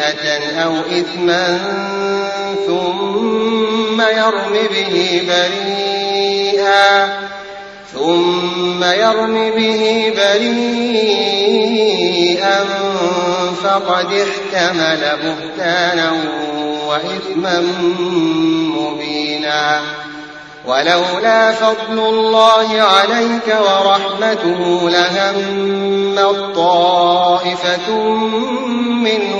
خطيئة أو إثما ثم يرم به بريئا ثم يرم به بريئا فقد احتمل بهتانا وإثما مبينا. ولولا فضل الله عليك ورحمته لهم طائفة منهم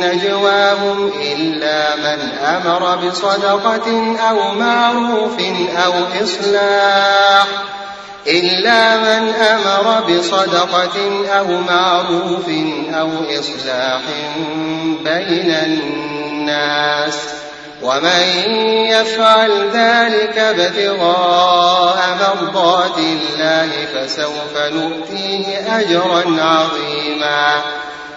نجواهم إلا من أمر بصدقة أو معروف أو إصلاح. إلا من أمر بصدقة أو معروف أو إصلاح بين الناس. ومن يفعل ذلك ابتغاء مرضات الله فسوف نؤتيه أجرا عظيما.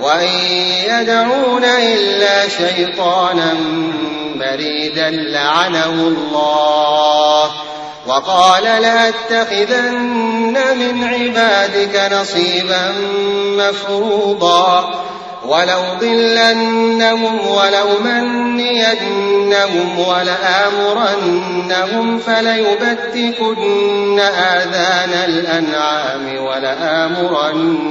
وإن يدعون إلا شيطانا مريدا لعنه الله وقال لأتخذن من عبادك نصيبا مفروضا ولو ضلنهم ولو منينهم ولآمرنهم فليبتكن آذان الأنعام ولآمرنهم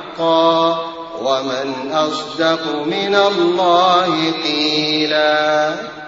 ومن أصدق من الله قيلاً